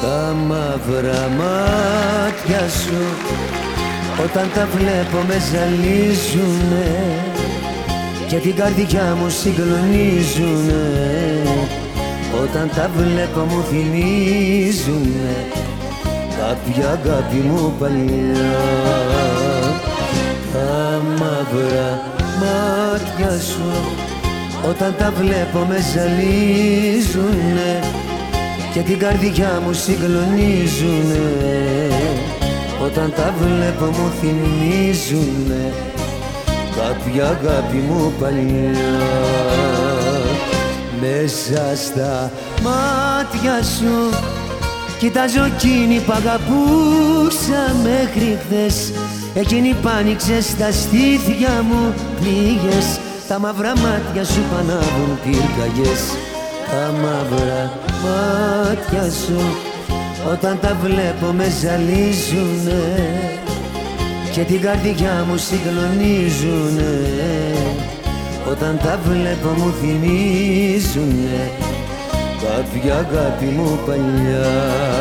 Τα μαύρα μάτια σου όταν τα βλέπω με ζαλίζουνε και την καρδιά μου συγκλονίζουνε. Όταν τα βλέπω μου θυμίζουνε κάποια αγάπη μου παλιά. Τα μαύρα μάτια σου όταν τα βλέπω με ζαλίζουνε και την καρδιά μου συγκλονίζουνε. Όταν τα βλέπω μου θυμίζουνε. Κάποια αγάπη μου παλιά. Μέσα στα μάτια σου κοιτάζω εκείνη που αγαπούσα μέχρι χθες. Εκείνη που άνοιξε στα στήθια μου πληγές. Τα μαύρα μάτια σου πανάβουν πυρκαγιές τα μαύρα μάτια σου όταν τα βλέπω με ζαλίζουνε. Και την καρδιά μου συγκλονίζουνε. Όταν τα βλέπω μου θυμίζουνε. Κάποια αγάπη μου παλιά